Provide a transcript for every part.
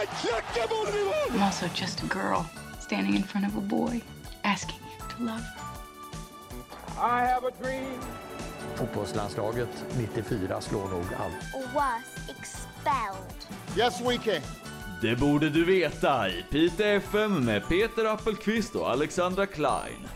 I'm also just a girl standing in front of a boy asking him to love her. I have a dream. Fotbollslandslaget 94 slår nog allt. was expelled. Yes, we can. Det borde du veta i Pite FM med Peter Appelqvist och Alexandra Klein.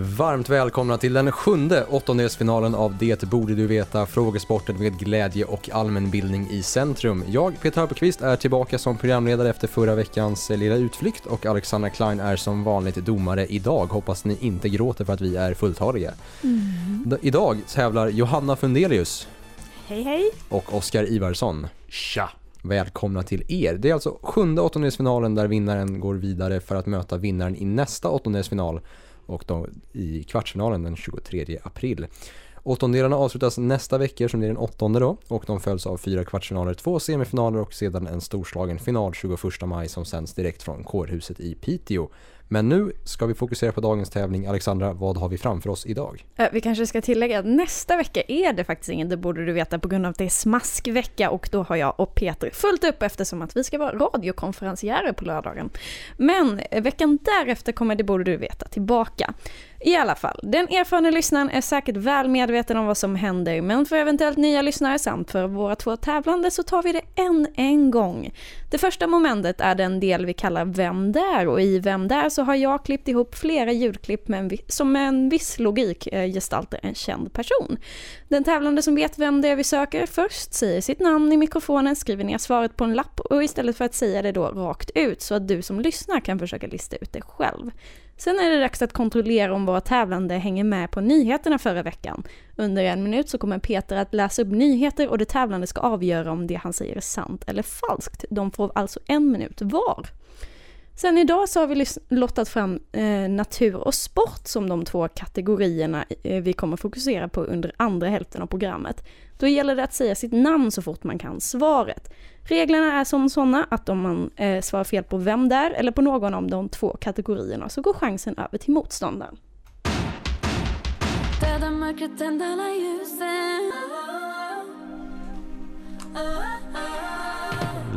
Varmt välkomna till den sjunde åttondelsfinalen av Det borde du veta, frågesporten med glädje och allmänbildning i centrum. Jag, Peter Appelqvist, är tillbaka som programledare efter förra veckans lilla utflykt och Alexandra Klein är som vanligt domare idag. Hoppas ni inte gråter för att vi är fulltaliga. D- Idag tävlar Johanna Fundelius Hej hej! och Oskar Ivarsson. Tja! Välkomna till er. Det är alltså sjunde åttondelsfinalen där vinnaren går vidare för att möta vinnaren i nästa åttondelsfinal och då i kvartsfinalen den 23 april. Åttondelarna avslutas nästa vecka som blir är den åttonde då och de följs av fyra kvartsfinaler, två semifinaler och sedan en storslagen final 21 maj som sänds direkt från kårhuset i Piteå. Men nu ska vi fokusera på dagens tävling. Alexandra, vad har vi framför oss idag? Eh, vi kanske ska tillägga att nästa vecka är det faktiskt ingen, det borde du veta på grund av att det är smaskvecka och då har jag och Peter fullt upp eftersom att vi ska vara radiokonferenciärer på lördagen. Men eh, veckan därefter kommer det borde du veta tillbaka. I alla fall, den erfarna lyssnaren är säkert väl medveten om vad som händer, men för eventuellt nya lyssnare samt för våra två tävlande så tar vi det en en gång. Det första momentet är den del vi kallar Vem där? och i Vem där? så har jag klippt ihop flera ljudklipp med en, som med en viss logik eh, gestaltar en känd person. Den tävlande som vet vem det är vi söker först säger sitt namn i mikrofonen, skriver ner svaret på en lapp och istället för att säga det då rakt ut så att du som lyssnar kan försöka lista ut det själv. Sen är det dags att kontrollera om våra tävlande hänger med på nyheterna förra veckan. Under en minut så kommer Peter att läsa upp nyheter och det tävlande ska avgöra om det han säger är sant eller falskt. De får alltså en minut var. Sen idag så har vi lottat fram eh, natur och sport som de två kategorierna eh, vi kommer fokusera på under andra hälften av programmet. Då gäller det att säga sitt namn så fort man kan svaret. Reglerna är som sådana att om man eh, svarar fel på vem det är eller på någon av de två kategorierna så går chansen över till motståndaren. Döda mörkret, tända alla ljusen. Ah, ah, ah,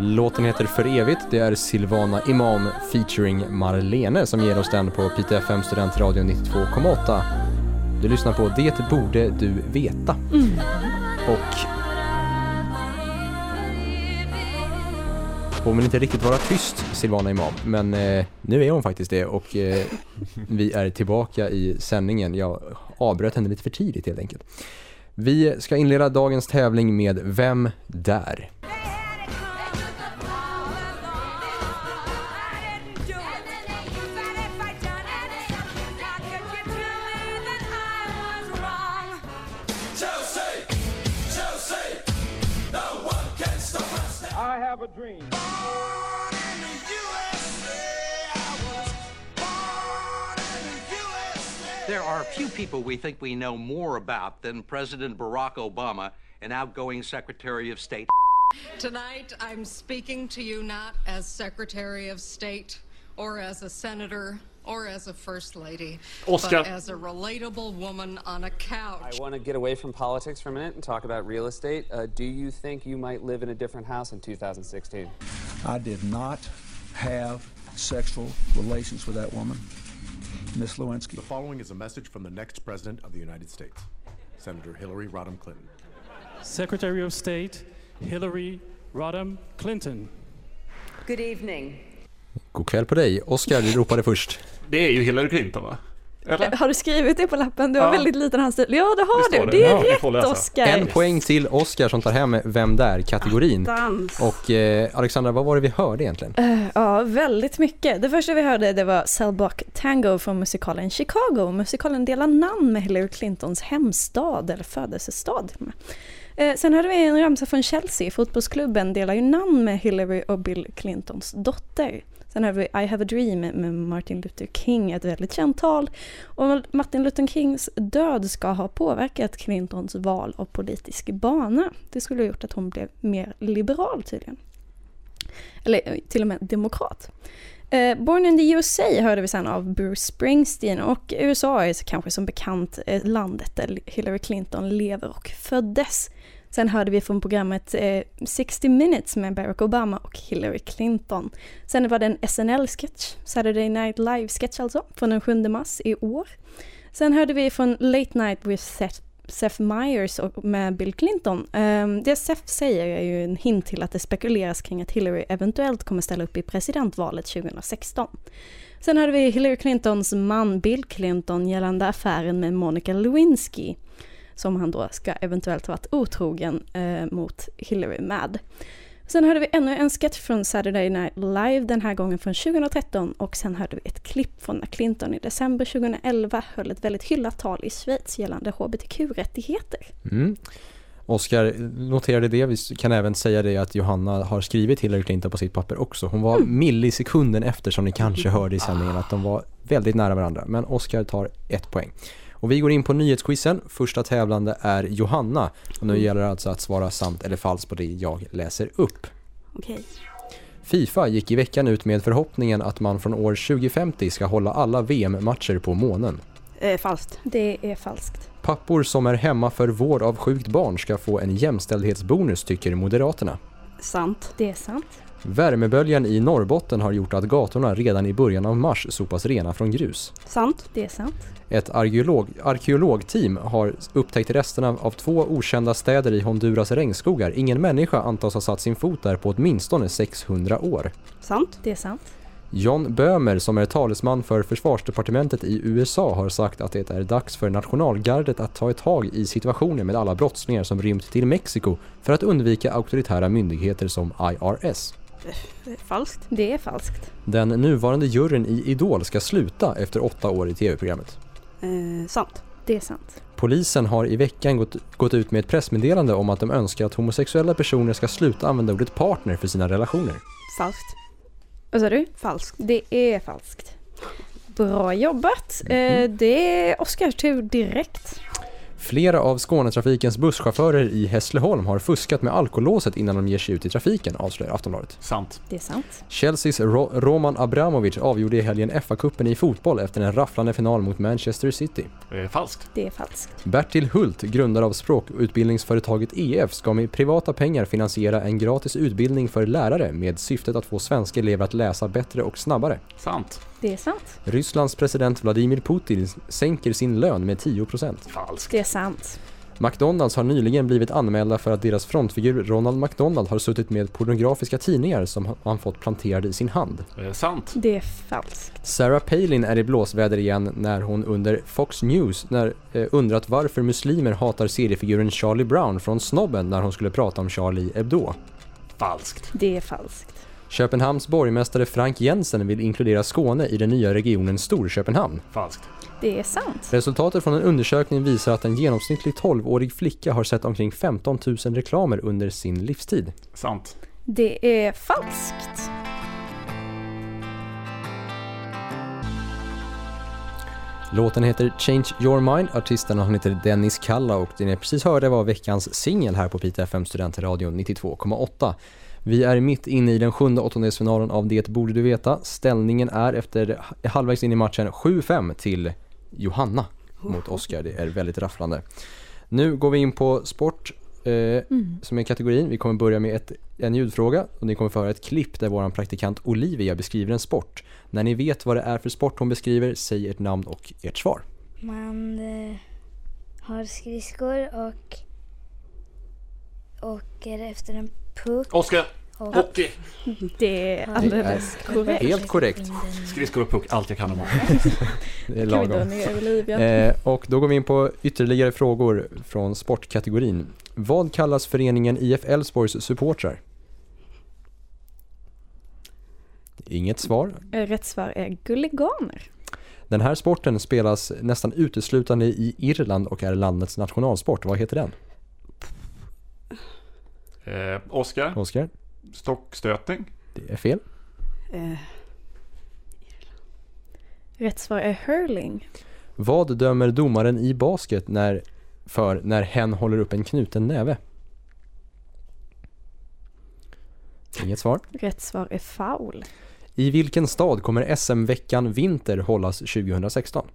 Låten heter För evigt. Det är Silvana Imam featuring Marlene som ger oss den på PTFM Studentradio 92,8. Du lyssnar på Det borde du veta. Och hon vill inte riktigt vara tyst, Silvana Imam, men eh, nu är hon faktiskt det och eh, vi är tillbaka i sändningen. Jag avbröt henne lite för tidigt helt enkelt. Vi ska inleda dagens tävling med Vem där? There are few people we think we know more about than President Barack Obama and outgoing Secretary of State. Tonight, I'm speaking to you not as Secretary of State or as a senator or as a first lady, Oscar. but as a relatable woman on a couch. I want to get away from politics for a minute and talk about real estate. Uh, do you think you might live in a different house in 2016? I did not have sexual relations with that woman, Miss Lewinsky. The following is a message from the next President of the United States, Senator Hillary Rodham Clinton. Secretary of State Hillary Rodham Clinton. Good evening. God kväll på dig. Oskar, du ropade först. Det är ju Hillary Clinton va? Eller? Har du skrivit det på lappen? Du har Ja. väldigt liten handstil. Ja, det har du. det. Det är Ja, rätt. Oskar. En poäng till Oskar som tar hem Vem där-kategorin. Dans. Och eh, Alexandra, vad var det vi hörde egentligen? Eh, ja, väldigt mycket. Det första vi hörde det var Cellblock Tango från musikalen Chicago. Musikalen delar namn med Hillary Clintons hemstad, eller födelsestad. Eh, sen hörde vi en ramsa från Chelsea, fotbollsklubben delar ju namn med Hillary och Bill Clintons dotter. Sen har vi I have a dream med Martin Luther King, ett väldigt känt tal. Och Martin Luther Kings död ska ha påverkat Clintons val av politisk bana. Det skulle ha gjort att hon blev mer liberal tydligen. Eller eh, till och med demokrat. Eh, Born in the USA hörde vi sen av Bruce Springsteen och USA är kanske som bekant eh, landet där Hillary Clinton lever och föddes. Sen hörde vi från programmet eh, 60 minutes med Barack Obama och Hillary Clinton. Sen var det en SNL-sketch, Saturday Night Live-sketch alltså, från den 7 mars i år. Sen hörde vi från Late Night with Seth, Seth Meyers och med Bill Clinton. Um, det Seth säger är ju en hint till att det spekuleras kring att Hillary eventuellt kommer ställa upp i presidentvalet 2016. Sen hörde vi Hillary Clintons man Bill Clinton gällande affären med Monica Lewinsky som han då ska eventuellt ha varit otrogen eh, mot Hillary med. Sen hörde vi ännu en sketch från Saturday Night Live, den här gången från 2013 och sen hörde vi ett klipp från när Clinton i december 2011 höll ett väldigt hyllat tal i Schweiz gällande hbtq-rättigheter. Mm. Oskar noterade det, vi kan även säga det att Johanna har skrivit Hillary Clinton på sitt papper också. Hon var Mm. millisekunden efter som ni kanske hörde i sändningen att de var väldigt nära varandra. Men Oskar tar ett poäng. Och vi går in på nyhetsquizen. Första tävlande är Johanna. Och nu gäller det alltså att svara sant eller falskt på det jag läser upp. Okej. Fifa gick i veckan ut med förhoppningen att man från år 2050 ska hålla alla VM-matcher på månen. Eh, falskt. Det är falskt. Pappor som är hemma för vård av sjukt barn ska få en jämställdhetsbonus tycker Moderaterna. Sant. Det är sant. Värmeböljan i Norrbotten har gjort att gatorna redan i början av mars sopas rena från grus. Sant. Det är sant. Ett arkeolog, arkeologteam har upptäckt resterna av två okända städer i Honduras regnskogar. Ingen människa antas ha satt sin fot där på åtminstone 600 år. Sant. Det är sant. John Böhmer som är talesman för försvarsdepartementet i USA har sagt att det är dags för nationalgardet att ta ett tag i situationen med alla brottslingar som rymt till Mexiko för att undvika auktoritära myndigheter som IRS. Falskt. Det är falskt. Den nuvarande juryn i Idol ska sluta efter åtta år i tv-programmet. Eh, sant. Det är sant. Polisen har i veckan gått, gått ut med ett pressmeddelande om att de önskar att homosexuella personer ska sluta använda ordet partner för sina relationer. Falskt. Vad sa du? Falskt. Det är falskt. Bra jobbat. Eh, det är Oskars tur direkt. Flera av Skånetrafikens busschaufförer i Hässleholm har fuskat med alkolåset innan de ger sig ut i trafiken, avslöjar Aftonbladet. Sant. Det är sant. Chelseas Ro- Roman Abramovic avgjorde i helgen FA-cupen i fotboll efter en rafflande final mot Manchester City. Eh, falskt. Det är falskt. Bertil Hult, grundare av språkutbildningsföretaget EF, ska med privata pengar finansiera en gratis utbildning för lärare med syftet att få svenska elever att läsa bättre och snabbare. Sant. Det är sant. Rysslands president Vladimir Putin sänker sin lön med 10%. Falskt. Det är sant. McDonalds har nyligen blivit anmälda för att deras frontfigur Ronald McDonald har suttit med pornografiska tidningar som han fått planterade i sin hand. Eh, sant. Det är falskt. Sarah Palin är i blåsväder igen när hon under Fox News när, eh, undrat varför muslimer hatar seriefiguren Charlie Brown från Snobben när hon skulle prata om Charlie Hebdo. Falskt. Det är falskt. Köpenhamns borgmästare Frank Jensen vill inkludera Skåne i den nya regionen Storköpenhamn. Falskt. Det är sant. Resultatet från en undersökning visar att en genomsnittlig 12-årig flicka har sett omkring 15 000 reklamer under sin livstid. Sant. Det är falskt. Låten heter Change Your Mind, artisten han heter Dennis Kalla och det ni precis hörde var veckans singel här på Pita FM Studentradion 92,8. Vi är mitt inne i den sjunde åttondelsfinalen av Det borde du veta. Ställningen är efter halvvägs in i matchen 7-5 till Johanna mot Oskar. Det är väldigt rafflande. Nu går vi in på sport eh, som är kategorin. Vi kommer börja med ett, en ljudfråga och ni kommer få höra ett klipp där vår praktikant Olivia beskriver en sport. När ni vet vad det är för sport hon beskriver, säg ert namn och ert svar. Man eh, har skridskor och åker efter en puck. Oskar. Och- Hockey. Det är alldeles Det är korrekt. Helt korrekt. Skridskor och puck, allt jag kan om Det är lagom. Eh, och då går vi in på ytterligare frågor från sportkategorin. Vad kallas föreningen IF Elfsborgs supportrar? Inget svar. Eh, Rätt svar är gulliganer. Den här sporten spelas nästan uteslutande i Irland och är landets nationalsport. Vad heter den? Eh, Oskar. Oskar? Stockstötning. Det är fel. Eh, Rätt svar är hurling. Vad dömer domaren i basket när, för när hen håller upp en knuten näve? Inget svar. Rätt svar är foul. I vilken stad kommer SM-veckan Vinter hållas 2016?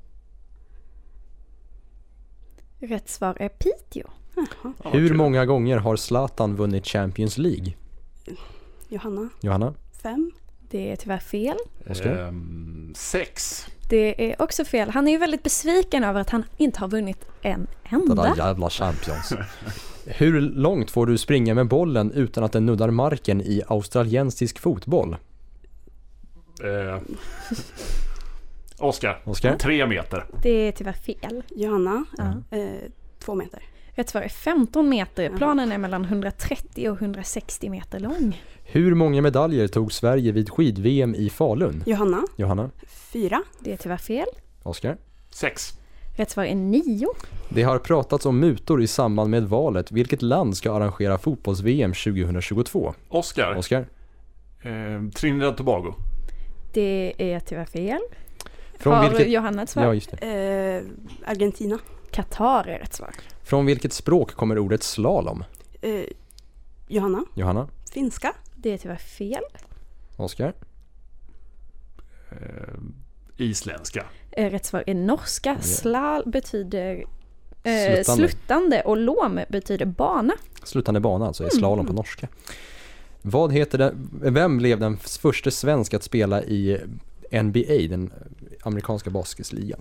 Rätt svar är Piteå. Hur många gånger har Zlatan vunnit Champions League? Johanna, Johanna? fem. Det är tyvärr fel. Oskar? Ehm, sex. Det är också fel. Han är ju väldigt besviken över att han inte har vunnit en Den enda. där jävla Champions. Hur långt får du springa med bollen utan att den nuddar marken i australiensisk fotboll? Eh, Oskar. Oskar? Tre meter. Det är tyvärr fel. Johanna, Ja. eh, två meter. Rätt svar är 15 meter. Planen är mellan 130 och 160 meter lång. Hur många medaljer tog Sverige vid skid-VM i Falun? Johanna, Johanna? fyra. Det är tyvärr fel. Oskar? Sex. Rätt svar är 9. Det har pratats om mutor i samband med valet. Vilket land ska arrangera fotbolls-VM 2022? Oskar. Oskar? Eh, Trinidad Tobago. Det är tyvärr fel. Från Har vilket- Johanna ett svar? Ja, just det. Eh, Argentina. Qatar är rätt svar. Från vilket språk kommer ordet slalom? Eh, Johanna, Johanna? finska. Det är tyvärr fel. Oskar? Eh, isländska. Eh, Rätt svar är norska. Slal betyder eh, Sluttande. sluttande och lom betyder bana. Slutande bana alltså, är Mm. slalom på norska. Vad heter den, vem blev den första svensk att spela i NBA, den amerikanska basketligan?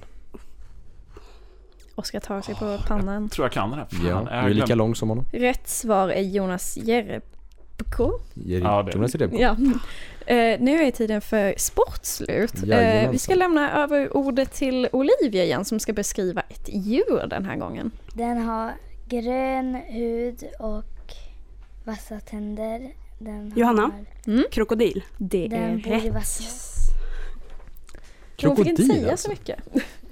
Oskar tar sig på pannan. Tror jag kan den här. Fan, Ja, är du är lika lång som honom. Rätt svar är Jonas Jerebko. Ja, det- Jonas Jerebko. Ja. Eh, nu är tiden för sportslut. Jajamensan. vi ska lämna över ordet till Olivia igen som ska beskriva ett djur den här gången. Den har grön hud och vassa tänder. Den Johanna, Har, krokodil. Det den är rätt. vara Hon fick inte Krokodil, säga alltså. så mycket.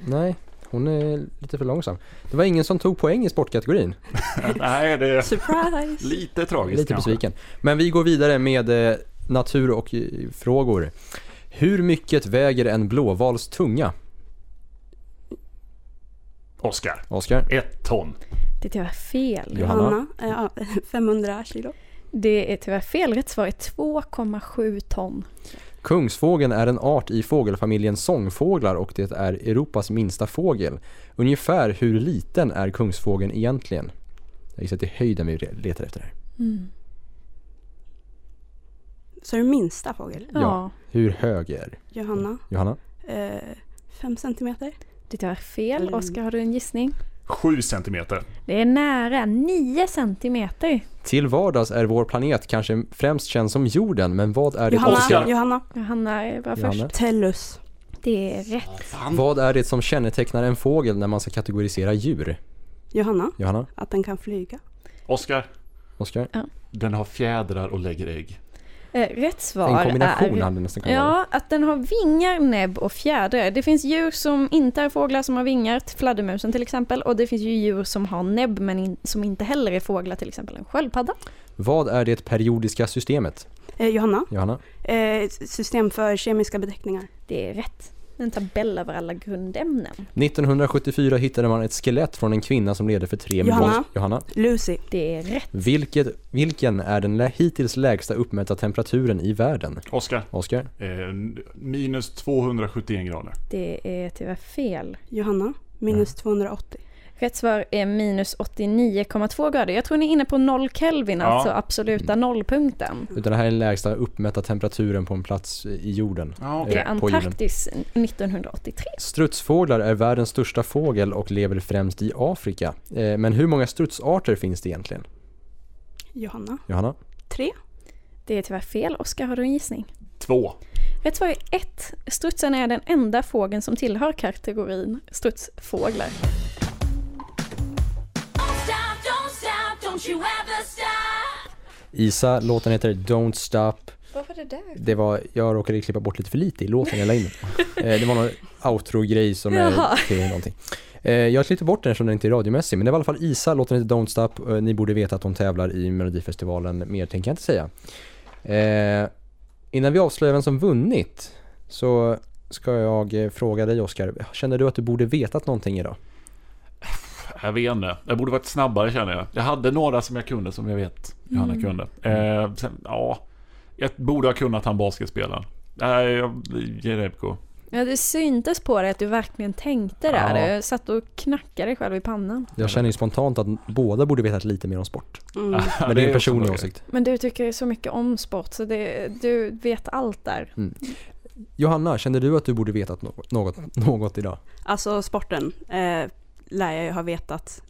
Nej, hon är lite för långsam. Det var ingen som tog poäng i sportkategorin. Nej, det är Surprise! lite tragiskt Lite kanske. besviken. Men vi går vidare med eh, natur och eh, frågor. Hur mycket väger en blåvals tunga? Oskar. Oskar? Ett ton. Det är tyvärr fel. Johanna? Johanna, eh, ja, 500 kilo. Det är tyvärr fel. Rätt svar är 2,7 ton. Kungsfågeln är en art i fågelfamiljen sångfåglar och det är Europas minsta fågel. Ungefär hur liten är kungsfågeln egentligen? Jag gissar att det är höjden vi letar efter här. Mm. Så är det minsta fågel. Ja. Hur hög är Johanna, Johanna? eh, fem centimeter. Det är fel. Oskar, har du en gissning? Sju centimeter. Det är nära. 9 centimeter. Till vardags är vår planet kanske främst känd som jorden, men vad är det Johanna, Oskar. Johanna, Johanna är bra Johanna. först. tellus. Det är rätt. Vad är det som kännetecknar en fågel när man ska kategorisera djur? Johanna, Johanna? att den kan flyga. Oskar. Oskar? Den har fjädrar och lägger ägg. Eh, rätt svar En kombination är... hade nästan vara. Ja, att den har vingar, näbb och fjädrar. Det finns djur som inte är fåglar som har vingar, fladdermusen till exempel. Och det finns ju djur som har näbb men in, som inte heller är fåglar, till exempel en sköldpadda. Vad är det periodiska systemet? Eh, Johanna, Johanna? eh, system för kemiska beteckningar. Det är rätt. En tabell över alla grundämnen. 1974 hittade man ett skelett från en kvinna som levde för tre Johanna. miljoner... Johanna? Lucy, Det är rätt. Vilket, vilken är den hittills lägsta uppmätta temperaturen i världen? Oskar. Oskar? Eh, minus 271 grader. Det är tyvärr fel. Johanna, minus 280. Rätt svar är minus 89,2 grader. Jag tror ni är inne på noll Kelvin, Ja. alltså absoluta nollpunkten. Utan det här är den lägsta uppmätta temperaturen på en plats i jorden. Ja, Det okej. är på jorden. Antarktis 1983. Strutsfåglar är världens största fågel och lever främst i Afrika. Eh, Men hur många strutsarter finns det egentligen? Johanna, Johanna? tre. Det är tyvärr fel. Oskar, har du en gissning? Två. Rätt svar är ett. Strutsen är den enda fågeln som tillhör kategorin strutsfåglar. Isa, låten heter Don't Stop. Vad var det där? Det var, jag råkade klippa bort lite för lite i låten jag la in. Eh, Det var någon outro-grej som Jaha. är till någonting. Eh, Jag klippte bort den eftersom den inte är radiomässig, men det var i alla fall Isa, låten heter Don't Stop. Eh, Ni borde veta att hon tävlar i Melodifestivalen, mer tänker jag inte säga. Eh, Innan vi avslöjar vem som vunnit så ska jag fråga dig Oskar, känner du att du borde vetat någonting idag? Jag vet inte. Jag borde varit snabbare känner jag. Jag hade några som jag kunde som jag vet Johanna Mm. kunde. Eh, sen, ja, jag borde ha kunnat han basketspelaren. Nej, jag- Jerebko. Ja, det syntes på dig att du verkligen tänkte där. Ja. Du satt och knackade dig själv i pannan. Jag känner ju spontant att båda borde veta lite mer om sport. Mm. Men det är det en är personlig åsikt. Men du tycker så mycket om sport så det, du vet allt där. Mm. Johanna, kände du att du borde vetat något, något, något idag? Alltså sporten eh, lär jag ju ha vetat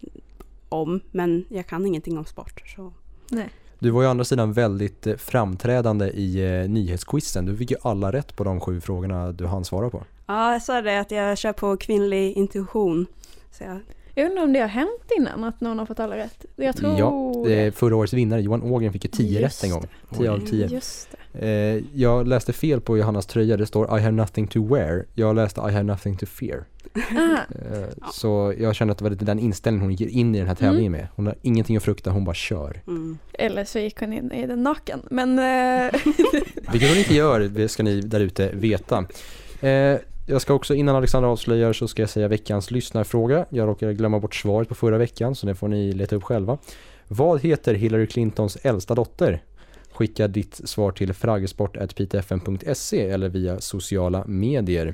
om, men jag kan ingenting om sport. Så. Nej. Du var ju å andra sidan väldigt eh, framträdande i eh, nyhetsquizen. Du fick ju alla rätt på de sju frågorna du hann svara på. Ja, jag sa det att jag kör på kvinnlig intuition. Så jag, Jag undrar om det har hänt innan att någon har fått alla rätt. Jag tror Ja, det. förra årets vinnare Johan Ågren fick ju 10 Just rätt en gång. 10 av 10. Just det. Eh, jag läste fel på Johannas tröja, det står I have nothing to wear. Jag läste I have nothing to fear. Ah, Eh, Så jag kände att det var lite den inställningen hon gick in i den här tävlingen med. Hon har ingenting att frukta, hon bara kör. mm. eller så gick hon in i den naken. Men eh, Vilket hon inte gör, det ska ni där ute veta. Eh, jag ska också, innan Alexandra avslöjar så ska jag säga veckans lyssnarfråga. Jag råkade glömma bort svaret på förra veckan så det får ni leta upp själva. Vad heter Hillary Clintons äldsta dotter? Skicka ditt svar till fragesport.pitfm.se eller via sociala medier.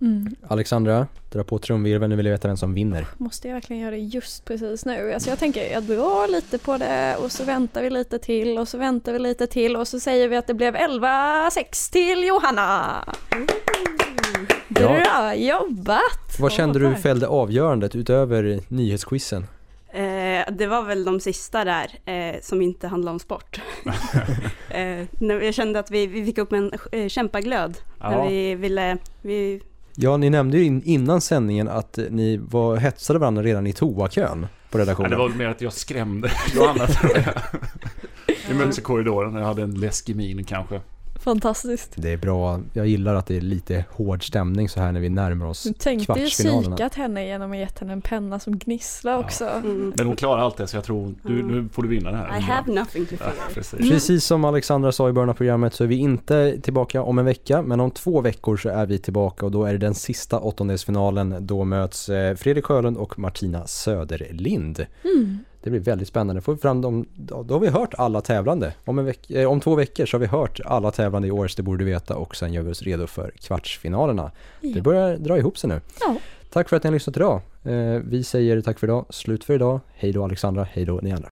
mm, Alexandra, dra på trumvirveln, nu vill jag veta vem som vinner. måste jag verkligen göra det just precis nu? Alltså jag tänker jag drar lite på det och så väntar vi lite till och så väntar vi lite till och så säger vi att det blev 11-6 till Johanna. Ja. Bra jobbat! Vad kände du fällde avgörandet utöver nyhetsquizen? Eh, det var väl de sista där eh, som inte handlade om sport. eh, jag kände att vi, vi fick upp en eh, kämpaglöd Ja. när vi ville, vi, Ja, ni nämnde ju in, innan sändningen att ni var hetsade varandra redan i toakön på Ja, redaktionen. det var väl mer att jag skrämde Johanna tror jag. Vi möttes i korridoren och jag hade en läskig min kanske. Fantastiskt. Det är bra. Jag gillar att det är lite hård stämning så här när vi närmar oss Du tänkte ju kvartsfinalerna. psykat henne genom att gett henne en penna som gnisslar också. mm, Men hon klarar allt det så jag tror, du, nu får du vinna det här. I have nothing to Ja, fear. precis. Precis som Alexandra sa i början av programmet så är vi inte tillbaka om en vecka men om två veckor så är vi tillbaka och då är det den sista åttondelsfinalen. Då möts eh, Fredrik Sjölund och Martina Söderlind. Mm. Det blir väldigt spännande. Får vi fram dem, då har vi hört alla tävlande. Om, en veck, eh, om två veckor så har vi hört alla tävlande i årets Det borde du veta och sen gör vi oss redo för kvartsfinalerna. Det Ja. börjar dra ihop sig nu. Ja. Tack för att ni har lyssnat idag. Eh, vi säger tack för idag, slut för idag. Hej då Alexandra, hej då ni andra.